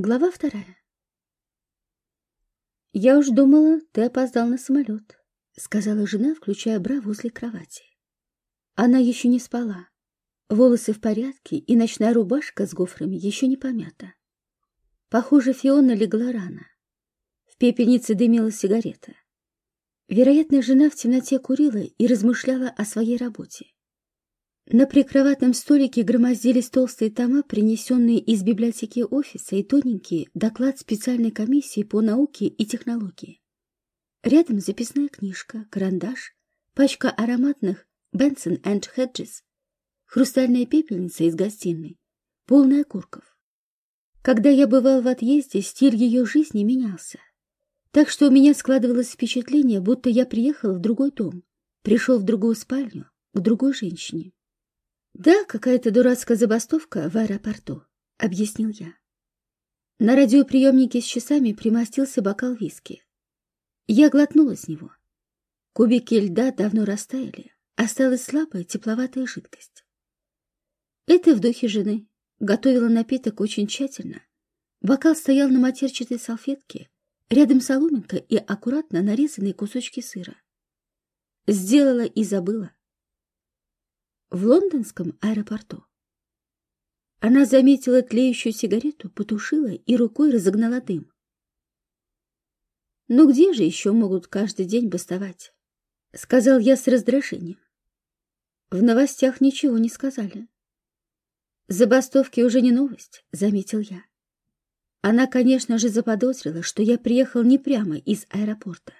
Глава вторая. «Я уж думала, ты опоздал на самолет», — сказала жена, включая бра возле кровати. Она еще не спала. Волосы в порядке, и ночная рубашка с гофрами еще не помята. Похоже, Фиона легла рано. В пепельнице дымила сигарета. Вероятно, жена в темноте курила и размышляла о своей работе. На прикроватном столике громоздились толстые тома, принесенные из библиотеки офиса, и тоненький доклад специальной комиссии по науке и технологии. Рядом записная книжка, карандаш, пачка ароматных Benson and Hedges, хрустальная пепельница из гостиной, полная окурков. Когда я бывал в отъезде, стиль ее жизни менялся. Так что у меня складывалось впечатление, будто я приехал в другой дом, пришел в другую спальню, к другой женщине. «Да, какая-то дурацкая забастовка в аэропорту», — объяснил я. На радиоприемнике с часами примостился бокал виски. Я глотнула с него. Кубики льда давно растаяли, осталась слабая тепловатая жидкость. Это в духе жены. Готовила напиток очень тщательно. Бокал стоял на матерчатой салфетке, рядом соломинка и аккуратно нарезанные кусочки сыра. Сделала и забыла в лондонском аэропорту. Она заметила тлеющую сигарету, потушила и рукой разогнала дым. «Ну где же еще могут каждый день бастовать?» — сказал я с раздражением. В новостях ничего не сказали. «Забастовки уже не новость», — заметил я. Она, конечно же, заподозрила, что я приехал не прямо из аэропорта.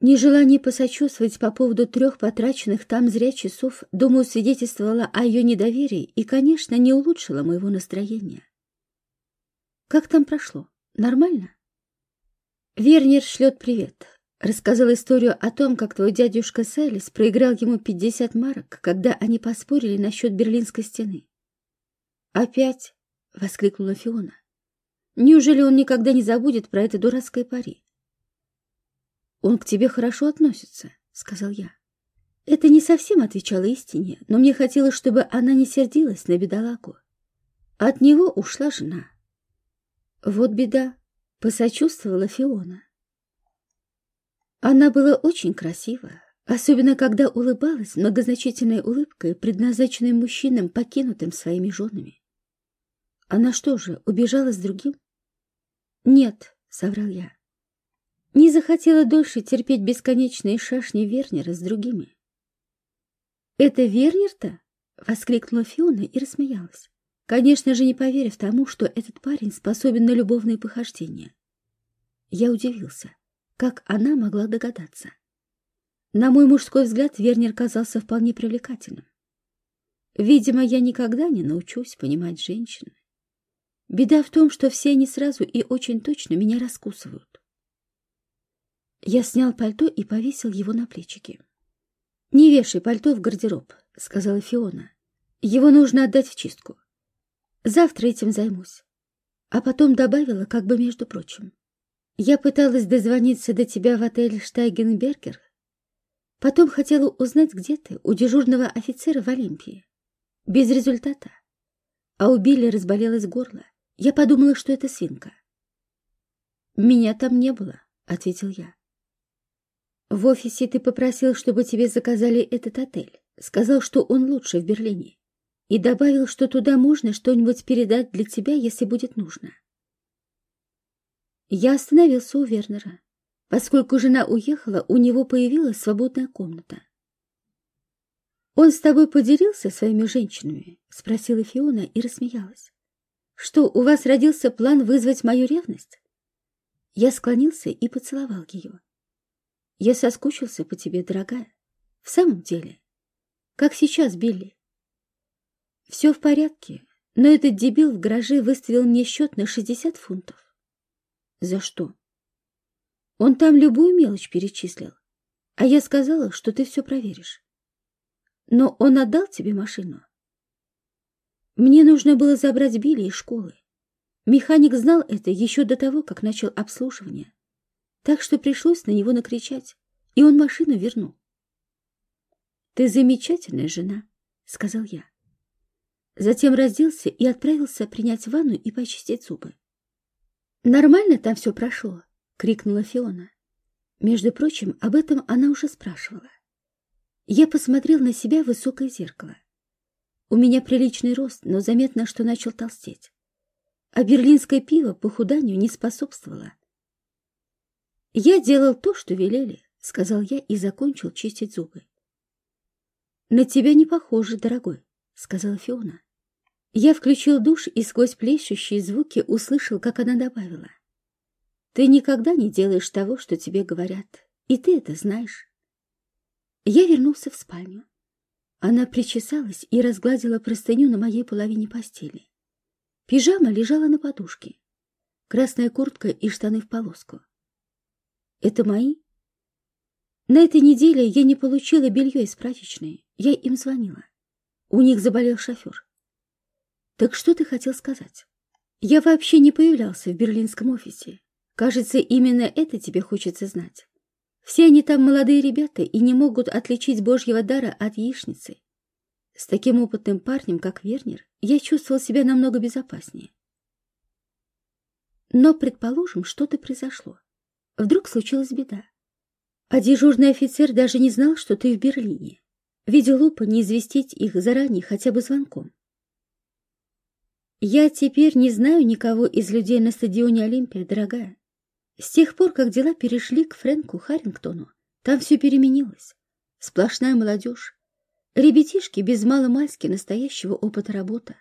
Нежелание посочувствовать по поводу трех потраченных там зря часов, думаю, свидетельствовало о ее недоверии и, конечно, не улучшило моего настроения. Как там прошло? Нормально? Вернер шлет привет. Рассказал историю о том, как твой дядюшка Сайлис проиграл ему 50 марок, когда они поспорили насчет Берлинской стены. «Опять?» — воскликнула Фиона. «Неужели он никогда не забудет про это дурацкое пари?» «Он к тебе хорошо относится», — сказал я. Это не совсем отвечало истине, но мне хотелось, чтобы она не сердилась на бедолагу. От него ушла жена. Вот беда, посочувствовала Фиона. Она была очень красива, особенно когда улыбалась многозначительной улыбкой, предназначенной мужчинам, покинутым своими женами. Она что же, убежала с другим? Нет, соврал я не захотела дольше терпеть бесконечные шашни Вернера с другими. «Это Вернер-то?» — воскликнула Фиона и рассмеялась, конечно же, не поверив тому, что этот парень способен на любовные похождения. Я удивился, как она могла догадаться. На мой мужской взгляд Вернер казался вполне привлекательным. Видимо, я никогда не научусь понимать женщин. Беда в том, что все они сразу и очень точно меня раскусывают. Я снял пальто и повесил его на плечики. «Не вешай пальто в гардероб», — сказала Фиона. «Его нужно отдать в чистку. Завтра этим займусь». А потом добавила, как бы между прочим. «Я пыталась дозвониться до тебя в отель Штайгенбергер. Потом хотела узнать, где ты, у дежурного офицера в Олимпии. Без результата. А у Билли разболелось горло. Я подумала, что это свинка». «Меня там не было», — ответил я. В офисе ты попросил, чтобы тебе заказали этот отель. Сказал, что он лучший в Берлине. И добавил, что туда можно что-нибудь передать для тебя, если будет нужно. Я остановился у Вернера. Поскольку жена уехала, у него появилась свободная комната. «Он с тобой поделился своими женщинами?» — спросила Фиона и рассмеялась. «Что, у вас родился план вызвать мою ревность?» Я склонился и поцеловал ее. Я соскучился по тебе, дорогая. В самом деле. Как сейчас, Билли. Все в порядке, но этот дебил в гараже выставил мне счет на 60 фунтов. За что? Он там любую мелочь перечислил. А я сказала, что ты все проверишь. Но он отдал тебе машину. Мне нужно было забрать Билли из школы. Механик знал это еще до того, как начал обслуживание так что пришлось на него накричать, и он машину вернул. «Ты замечательная жена», — сказал я. Затем разделся и отправился принять ванну и почистить зубы. «Нормально там все прошло?» — крикнула Фиона. Между прочим, об этом она уже спрашивала. Я посмотрел на себя в высокое зеркало. У меня приличный рост, но заметно, что начал толстеть. А берлинское пиво похуданию не способствовало. «Я делал то, что велели», — сказал я и закончил чистить зубы. «На тебя не похоже, дорогой», — сказала Фиона. Я включил душ и сквозь плещущие звуки услышал, как она добавила. «Ты никогда не делаешь того, что тебе говорят, и ты это знаешь». Я вернулся в спальню. Она причесалась и разгладила простыню на моей половине постели. Пижама лежала на подушке. Красная куртка и штаны в полоску. Это мои? На этой неделе я не получила белье из прачечной. Я им звонила. У них заболел шофер. Так что ты хотел сказать? Я вообще не появлялся в берлинском офисе. Кажется, именно это тебе хочется знать. Все они там молодые ребята и не могут отличить божьего дара от яичницы. С таким опытным парнем, как Вернер, я чувствовал себя намного безопаснее. Но, предположим, что-то произошло. Вдруг случилась беда. А дежурный офицер даже не знал, что ты в Берлине. Видел глупо не известить их заранее хотя бы звонком. Я теперь не знаю никого из людей на стадионе Олимпия, дорогая. С тех пор, как дела перешли к Фрэнку Харрингтону, там все переменилось. Сплошная молодежь. Ребятишки без маломальски настоящего опыта работы.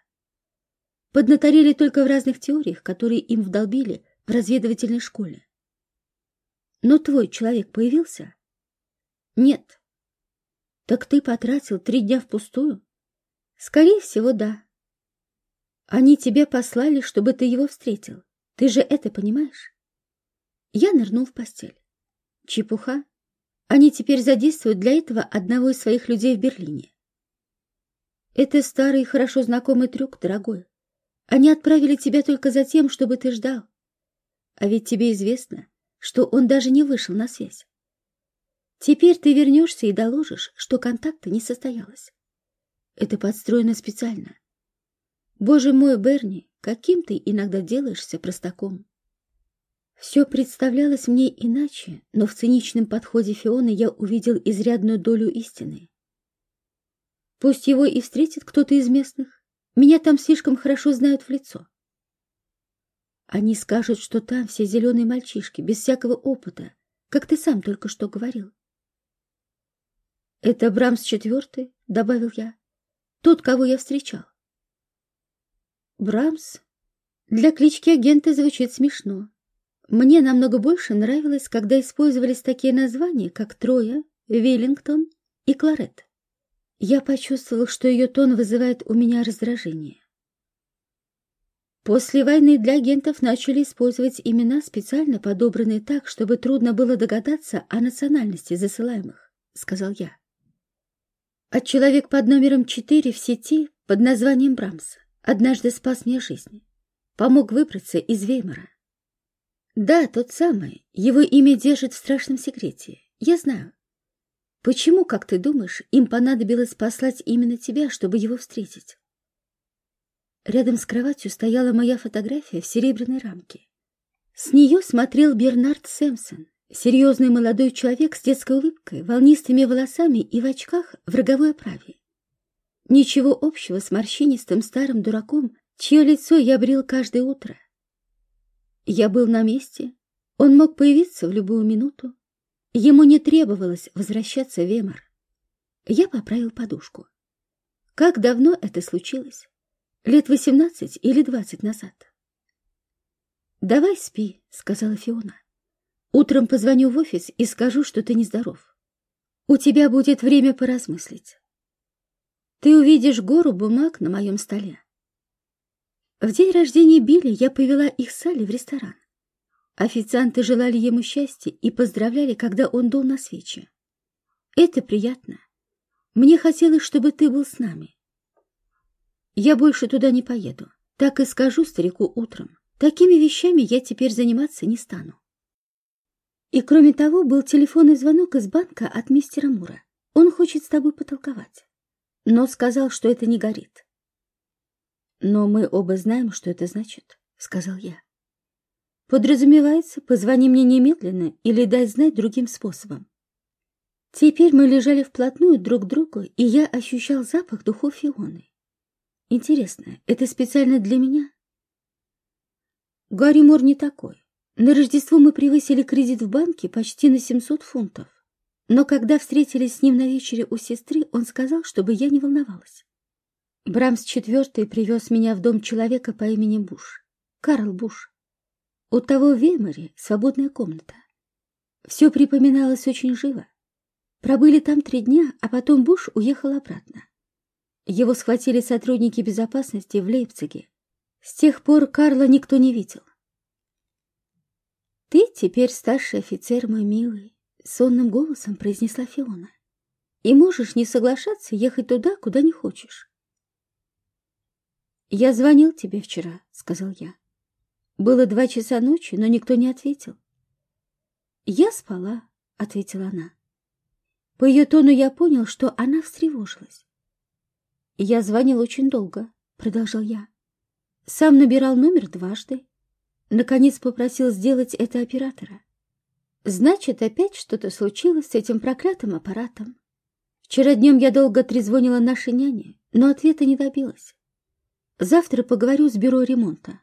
Поднаторели только в разных теориях, которые им вдолбили в разведывательной школе. Но твой человек появился? Нет. Так ты потратил три дня впустую? Скорее всего, да. Они тебя послали, чтобы ты его встретил. Ты же это понимаешь? Я нырнул в постель. Чепуха. Они теперь задействуют для этого одного из своих людей в Берлине. Это старый, хорошо знакомый трюк, дорогой. Они отправили тебя только за тем, чтобы ты ждал. А ведь тебе известно, что он даже не вышел на связь. Теперь ты вернешься и доложишь, что контакта не состоялось. Это подстроено специально. Боже мой, Берни, каким ты иногда делаешься простаком. Все представлялось мне иначе, но в циничном подходе Фионы я увидел изрядную долю истины. Пусть его и встретит кто-то из местных, меня там слишком хорошо знают в лицо. Они скажут, что там все зеленые мальчишки, без всякого опыта, как ты сам только что говорил. «Это Брамс четвертый», — добавил я, — «тот, кого я встречал». «Брамс» для клички агента звучит смешно. Мне намного больше нравилось, когда использовались такие названия, как Троя, Веллингтон и Кларет. Я почувствовал, что ее тон вызывает у меня раздражение. После войны для агентов начали использовать имена, специально подобранные так, чтобы трудно было догадаться о национальности засылаемых, сказал я. А человек под номером 4 в сети под названием Брамс однажды спас мне жизнь. Помог выбраться из Веймара. Да, тот самый. Его имя держит в страшном секрете. Я знаю. Почему, как ты думаешь, им понадобилось послать именно тебя, чтобы его встретить? Рядом с кроватью стояла моя фотография в серебряной рамке. С нее смотрел Бернард Сэмпсон, серьезный молодой человек с детской улыбкой, волнистыми волосами и в очках в роговой оправе. Ничего общего с морщинистым старым дураком, чье лицо я брил каждое утро. Я был на месте. Он мог появиться в любую минуту. Ему не требовалось возвращаться в Эмор. Я поправил подушку. Как давно это случилось? Лет восемнадцать или двадцать назад? «Давай спи», — сказала Фиона. «Утром позвоню в офис и скажу, что ты нездоров. У тебя будет время поразмыслить. Ты увидишь гору бумаг на моем столе. В день рождения Билли я повела их с Салли в ресторан. Официанты желали ему счастья и поздравляли, когда он дул на свечи. Это приятно. Мне хотелось, чтобы ты был с нами. Я больше туда не поеду. Так и скажу старику утром. Такими вещами я теперь заниматься не стану. И кроме того, был телефонный звонок из банка от мистера Мура. Он хочет с тобой потолковать. Но сказал, что это не горит. «Но мы оба знаем, что это значит», — сказал я. Подразумевается, позвони мне немедленно или дай знать другим способом. Теперь мы лежали вплотную друг к другу, и я ощущал запах духов Фионы. Интересно, это специально для меня? Гарри Мор не такой. На Рождество мы превысили кредит в банке почти на 700 фунтов. Но когда встретились с ним на вечере у сестры, он сказал, чтобы я не волновалась. Брамс IV привез меня в дом человека по имени Буш. Карл Буш. У того в Веймаре свободная комната. Все припоминалось очень живо. Пробыли там три дня, а потом Буш уехал обратно. Его схватили сотрудники безопасности в Лейпциге. С тех пор Карла никто не видел. «Ты теперь старший офицер, мой милый», — сонным голосом произнесла Фиона. «И можешь не соглашаться ехать туда, куда не хочешь». «Я звонил тебе вчера», — сказал я. Было два часа ночи, но никто не ответил. «Я спала», — ответила она. По ее тону я понял, что она встревожилась. «Я звонил очень долго», — продолжал я. «Сам набирал номер дважды. Наконец попросил сделать это оператора. Значит, опять что-то случилось с этим проклятым аппаратом. Вчера днем я долго трезвонила нашей няне, но ответа не добилась. Завтра поговорю с бюро ремонта.